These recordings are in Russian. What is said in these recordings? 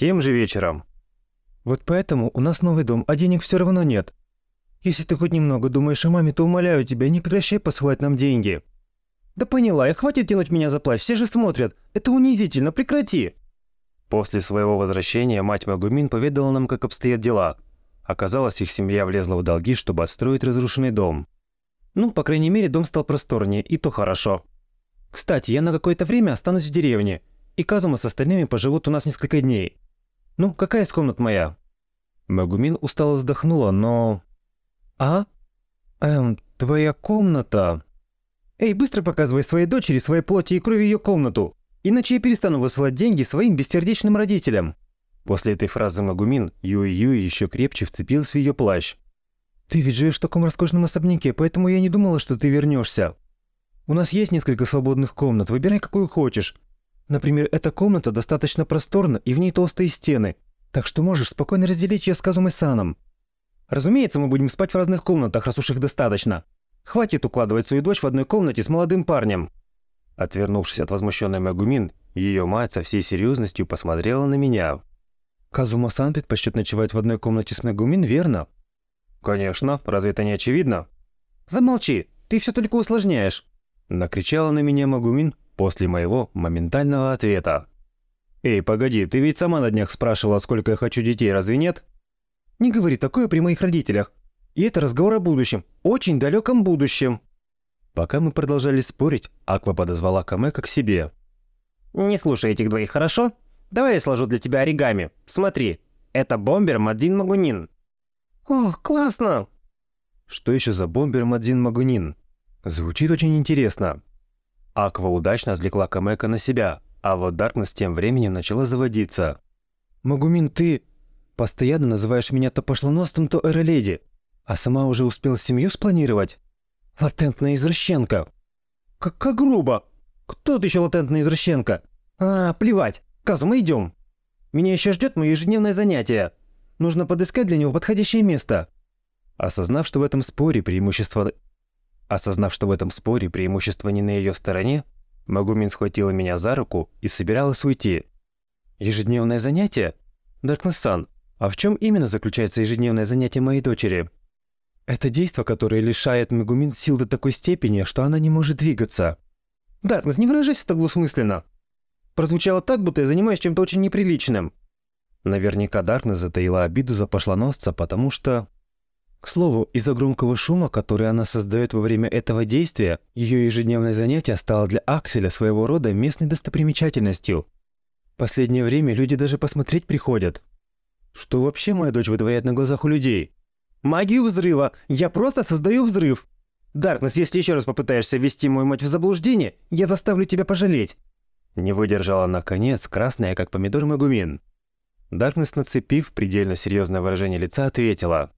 Тем же вечером. Вот поэтому у нас новый дом, а денег все равно нет. Если ты хоть немного думаешь о маме, то умоляю тебя, не прекращай посылать нам деньги. Да поняла, и хватит тянуть меня за плащ, все же смотрят. Это унизительно, прекрати. После своего возвращения мать Магумин поведала нам, как обстоят дела. Оказалось, их семья влезла в долги, чтобы отстроить разрушенный дом. Ну, по крайней мере, дом стал просторнее, и то хорошо. Кстати, я на какое-то время останусь в деревне, и Казума с остальными поживут у нас несколько дней. Ну, какая из комнат моя? Магумин устало вздохнула, но... А? Эм, твоя комната... Эй, быстро показывай своей дочери своей плоти и крови ее комнату, иначе я перестану высылать деньги своим бессердечным родителям. После этой фразы Магумин Юй-Юй еще крепче вцепился в ее плащ. «Ты ведь живешь в таком роскошном особняке, поэтому я не думала, что ты вернешься. У нас есть несколько свободных комнат, выбирай какую хочешь. Например, эта комната достаточно просторна и в ней толстые стены, так что можешь спокойно разделить ее с Казумой-саном. Разумеется, мы будем спать в разных комнатах, раз уж их достаточно. Хватит укладывать свою дочь в одной комнате с молодым парнем». Отвернувшись от возмущенной Магумин, ее мать со всей серьезностью посмотрела на меня. «Казума-сан предпочтет ночевать в одной комнате с Магумин, верно?» «Конечно, разве это не очевидно?» «Замолчи, ты все только усложняешь!» Накричала на меня Магумин после моего моментального ответа. «Эй, погоди, ты ведь сама на днях спрашивала, сколько я хочу детей, разве нет?» «Не говори такое при моих родителях. И это разговор о будущем, очень далеком будущем». Пока мы продолжали спорить, Аква подозвала Камека к себе. «Не слушай этих двоих, хорошо? Давай я сложу для тебя оригами. Смотри, это бомбер Мадин Магунин». «О, классно!» Что еще за бомбер Мадин Магунин? Звучит очень интересно. Аква удачно отвлекла Камека на себя, а вот Даркнесс тем временем начала заводиться. «Магумин, ты постоянно называешь меня то пошлоносцем, то эроледи. А сама уже успел семью спланировать? Латентная извращенка. Как, как грубо. Кто ты еще латентная извращенка? А, плевать. Казума, идем. Меня еще ждет мое ежедневное занятие. Нужно подыскать для него подходящее место. Осознав, что в этом споре преимущество... Осознав, что в этом споре преимущество не на ее стороне, Магумин схватила меня за руку и собиралась уйти. Ежедневное занятие? Даркнесс-сан, а в чем именно заключается ежедневное занятие моей дочери? Это действо, которое лишает Мегумин сил до такой степени, что она не может двигаться. Даркнесс, не выражайся так двусмысленно. Прозвучало так, будто я занимаюсь чем-то очень неприличным. Наверняка Даркнесс затаила обиду за пошлоносца, потому что... К слову, из-за громкого шума, который она создает во время этого действия, ее ежедневное занятие стало для Акселя своего рода местной достопримечательностью. Последнее время люди даже посмотреть приходят. Что вообще моя дочь вытворяет на глазах у людей? Магию взрыва. Я просто создаю взрыв. Даркнесс, если еще раз попытаешься ввести мою мать в заблуждение, я заставлю тебя пожалеть. Не выдержала наконец красная, как помидор Магумин. Даркнесс, нацепив предельно серьезное выражение лица, ответила.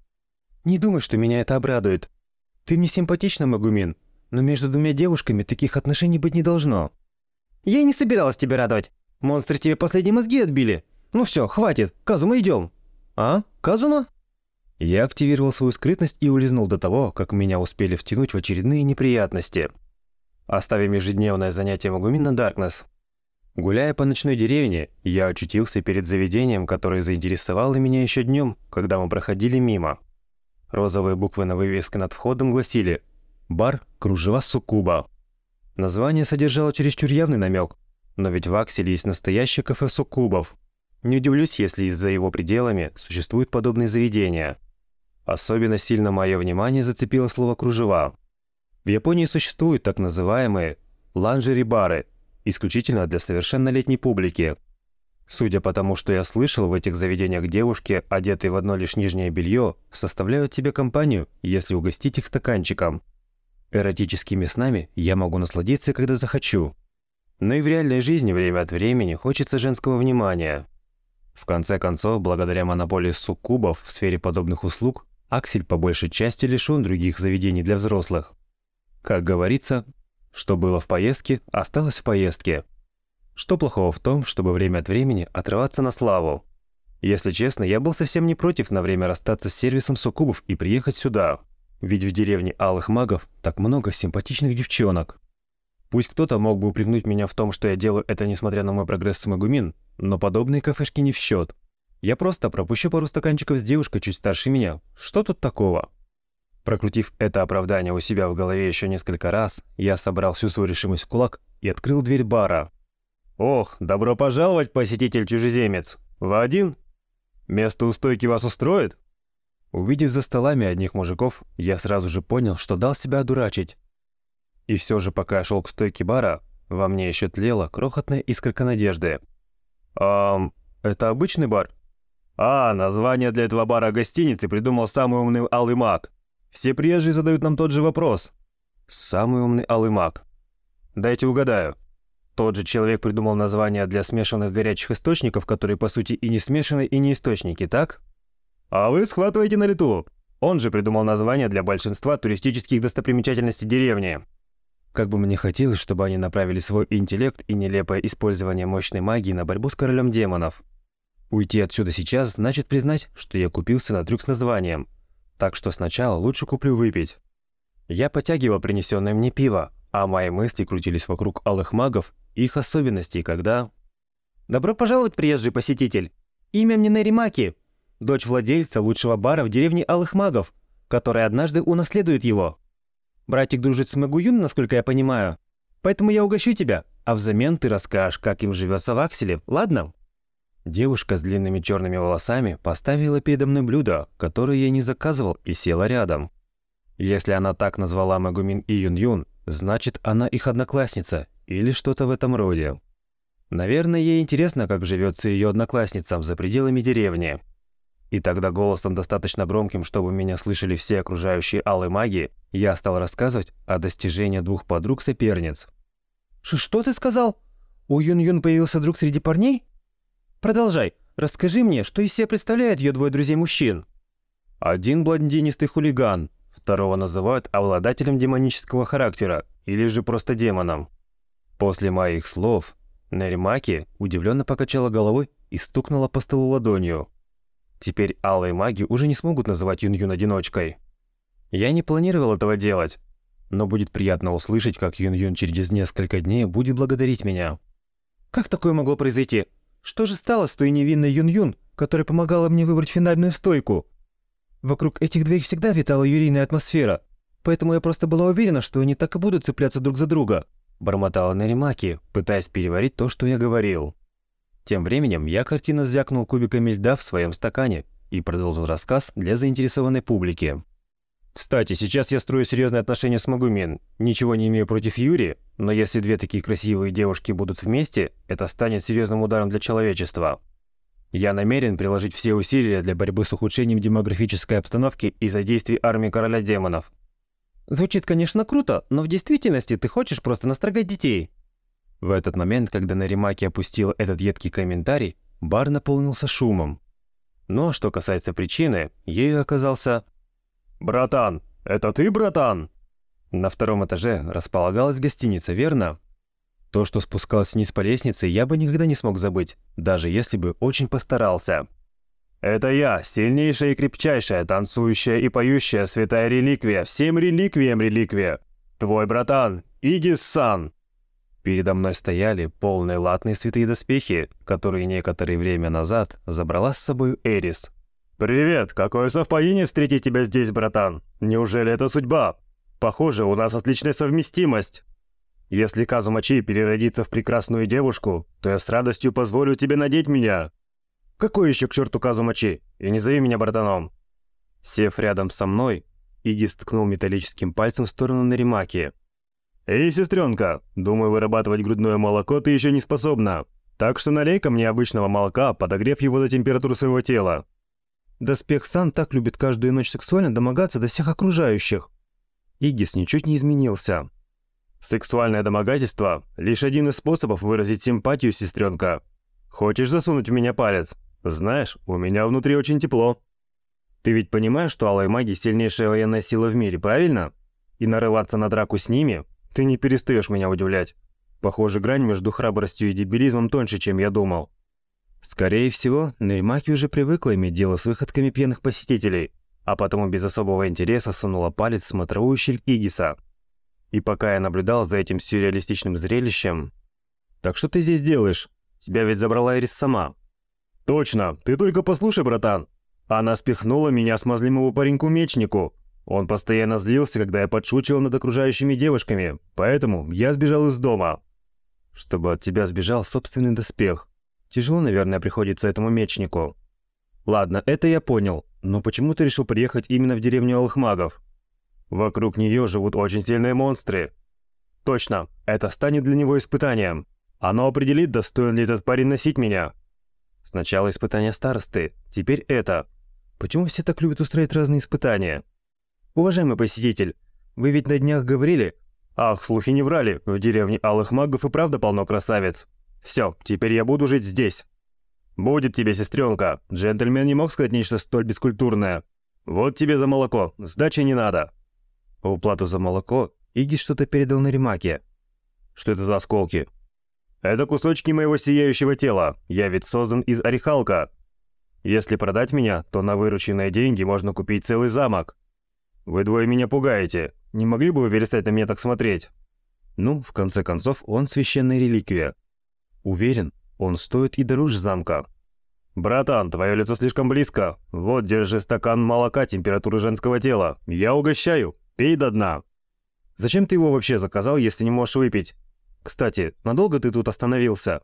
«Не думай, что меня это обрадует. Ты мне симпатична, Магумин, но между двумя девушками таких отношений быть не должно». «Я и не собиралась тебя радовать. Монстры тебе последние мозги отбили. Ну все, хватит, Казума, идем». «А? Казума?» Я активировал свою скрытность и улизнул до того, как меня успели втянуть в очередные неприятности. Оставим ежедневное занятие Магумина Даркнесс. Гуляя по ночной деревне, я очутился перед заведением, которое заинтересовало меня еще днем, когда мы проходили мимо. Розовые буквы на вывеске над входом гласили «Бар Кружева Сукуба». Название содержало чересчур явный намек, но ведь в Акселе есть настоящее кафе Сукубов. Не удивлюсь, если из-за его пределами существуют подобные заведения. Особенно сильно мое внимание зацепило слово «кружева». В Японии существуют так называемые ланжери-бары, исключительно для совершеннолетней публики. Судя по тому, что я слышал, в этих заведениях девушки, одетые в одно лишь нижнее белье, составляют тебе компанию, если угостить их стаканчиком. Эротическими снами я могу насладиться, когда захочу. Но и в реальной жизни время от времени хочется женского внимания. В конце концов, благодаря монополии суккубов в сфере подобных услуг, Аксель по большей части лишён других заведений для взрослых. Как говорится, что было в поездке, осталось в поездке. Что плохого в том, чтобы время от времени отрываться на славу? Если честно, я был совсем не против на время расстаться с сервисом суккубов и приехать сюда. Ведь в деревне Алых Магов так много симпатичных девчонок. Пусть кто-то мог бы упрекнуть меня в том, что я делаю это несмотря на мой прогресс с Магумин, но подобные кафешки не в счет. Я просто пропущу пару стаканчиков с девушкой чуть старше меня. Что тут такого? Прокрутив это оправдание у себя в голове еще несколько раз, я собрал всю свою решимость в кулак и открыл дверь бара. «Ох, добро пожаловать, посетитель-чужеземец! Вы один? Место у стойки вас устроит?» Увидев за столами одних мужиков, я сразу же понял, что дал себя одурачить. И все же, пока я шел к стойке бара, во мне еще тлела крохотная искорка надежды. «Ам, это обычный бар?» «А, название для этого бара гостиницы придумал самый умный алый маг. Все приезжие задают нам тот же вопрос». «Самый умный алый маг». «Дайте угадаю. Тот же человек придумал название для смешанных горячих источников, которые по сути и не смешаны, и не источники, так?» «А вы схватываете на лету. Он же придумал название для большинства туристических достопримечательностей деревни». Как бы мне хотелось, чтобы они направили свой интеллект и нелепое использование мощной магии на борьбу с королем демонов. Уйти отсюда сейчас значит признать, что я купился на трюк с названием. Так что сначала лучше куплю выпить. Я потягивал принесенное мне пиво, а мои мысли крутились вокруг алых магов их особенностей, когда... «Добро пожаловать, приезжий посетитель! Имя мне Неримаки, дочь владельца лучшего бара в деревне Алых Магов, который однажды унаследует его. Братик дружит с Магуюн, насколько я понимаю. Поэтому я угощу тебя, а взамен ты расскажешь, как им живется в Акселе, ладно?» Девушка с длинными черными волосами поставила передо мной блюдо, которое я не заказывал, и села рядом. Если она так назвала Магумин и Юн-Юн, значит, она их одноклассница или что-то в этом роде. Наверное, ей интересно, как живется ее одноклассницам за пределами деревни. И тогда голосом достаточно громким, чтобы меня слышали все окружающие алые маги, я стал рассказывать о достижении двух подруг-соперниц. «Что ты сказал? У Юн-Юн появился друг среди парней?» «Продолжай. Расскажи мне, что из себя представляют ее двое друзей-мужчин?» Один блондинистый хулиган, второго называют обладателем демонического характера или же просто демоном. После моих слов Неримаки удивленно покачала головой и стукнула по столу ладонью. Теперь алые маги уже не смогут называть Юн-Юн одиночкой. Я не планировал этого делать, но будет приятно услышать, как Юн-Юн через несколько дней будет благодарить меня. Как такое могло произойти? Что же стало с той невинной Юн-Юн, которая помогала мне выбрать финальную стойку? Вокруг этих двоих всегда витала юрийная атмосфера, поэтому я просто была уверена, что они так и будут цепляться друг за друга. Бормотала Наримаки, пытаясь переварить то, что я говорил. Тем временем я картина звякнул кубиками льда в своем стакане и продолжил рассказ для заинтересованной публики. Кстати, сейчас я строю серьезные отношения с Магумин. Ничего не имею против Юри, но если две такие красивые девушки будут вместе, это станет серьезным ударом для человечества. Я намерен приложить все усилия для борьбы с ухудшением демографической обстановки из-за действий армии короля демонов. Звучит, конечно, круто, но в действительности ты хочешь просто настрогать детей. В этот момент, когда Наримаки опустила этот едкий комментарий, бар наполнился шумом. Ну а что касается причины, ею оказался... «Братан! Это ты, братан?» На втором этаже располагалась гостиница, верно? То, что спускалось вниз по лестнице, я бы никогда не смог забыть, даже если бы очень постарался. «Это я, сильнейшая и крепчайшая, танцующая и поющая святая реликвия, всем реликвиям реликвия. Твой братан, Игис-сан!» Передо мной стояли полные латные святые доспехи, которые некоторое время назад забрала с собой Эрис. «Привет! Какое совпадение встретить тебя здесь, братан! Неужели это судьба? Похоже, у нас отличная совместимость!» «Если Казумачи переродится в прекрасную девушку, то я с радостью позволю тебе надеть меня!» «Какой еще к черту Казумачи? И не зови меня братаном!» Сев рядом со мной, Иги стукнул металлическим пальцем в сторону Наримаки. «Эй, сестренка, думаю, вырабатывать грудное молоко ты еще не способна. Так что налей-ка мне обычного молока, подогрев его до температуры своего тела». Доспех Сан так любит каждую ночь сексуально домогаться до всех окружающих. Игис ничуть не изменился. «Сексуальное домогательство – лишь один из способов выразить симпатию, сестренка. Хочешь засунуть в меня палец? Знаешь, у меня внутри очень тепло. Ты ведь понимаешь, что алые маги – сильнейшая военная сила в мире, правильно? И нарываться на драку с ними ты не перестаешь меня удивлять. Похоже, грань между храбростью и дебилизмом тоньше, чем я думал. Скорее всего, Неймаки уже привыкла иметь дело с выходками пьяных посетителей, а потому без особого интереса сунула палец в смотровую щель Игиса. И пока я наблюдал за этим сюрреалистичным зрелищем... «Так что ты здесь делаешь? Тебя ведь забрала Эрис сама». «Точно! Ты только послушай, братан! Она спихнула меня смазливому пареньку-мечнику. Он постоянно злился, когда я подшучивал над окружающими девушками, поэтому я сбежал из дома». «Чтобы от тебя сбежал собственный доспех. Тяжело, наверное, приходится этому мечнику». «Ладно, это я понял. Но почему ты решил приехать именно в деревню Алых Магов? Вокруг нее живут очень сильные монстры. Точно, это станет для него испытанием. Оно определит, достоин ли этот парень носить меня. Сначала испытание старосты, теперь это. Почему все так любят устраивать разные испытания? Уважаемый посетитель, вы ведь на днях говорили... Ах, слухи не врали, в деревне Алых Магов и правда полно красавиц. Все, теперь я буду жить здесь. «Будет тебе, сестренка. Джентльмен не мог сказать нечто столь бескультурное. Вот тебе за молоко. Сдачи не надо». В уплату за молоко Иги что-то передал на ремаке. «Что это за осколки?» «Это кусочки моего сияющего тела. Я ведь создан из орехалка. Если продать меня, то на вырученные деньги можно купить целый замок. Вы двое меня пугаете. Не могли бы вы перестать на меня так смотреть?» Ну, в конце концов, он священная реликвия. Уверен, он стоит и дороже замка. «Братан, твое лицо слишком близко. Вот, держи стакан молока температуры женского тела. Я угощаю. Пей до дна». «Зачем ты его вообще заказал, если не можешь выпить? Кстати, надолго ты тут остановился?»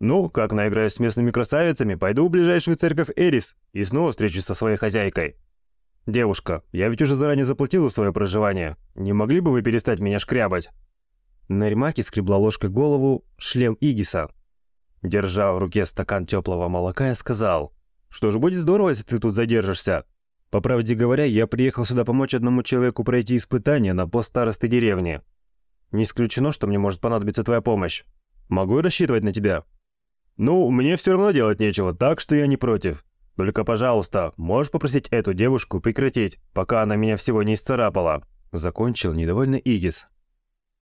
«Ну, как наиграюсь с местными красавицами, пойду в ближайшую церковь Эрис и снова встречусь со своей хозяйкой». «Девушка, я ведь уже заранее заплатил за свое проживание. Не могли бы вы перестать меня шкрябать?» Наримаки скребла ложкой голову шлем Игиса. Держа в руке стакан теплого молока, я сказал, «Что ж, будет здорово, если ты тут задержишься. По правде говоря, я приехал сюда помочь одному человеку пройти испытание на пост старосты деревни. Не исключено, что мне может понадобиться твоя помощь. Могу я рассчитывать на тебя?» «Ну, мне все равно делать нечего, так что я не против. Только, пожалуйста, можешь попросить эту девушку прекратить, пока она меня всего не исцарапала?» Закончил недовольный Игис.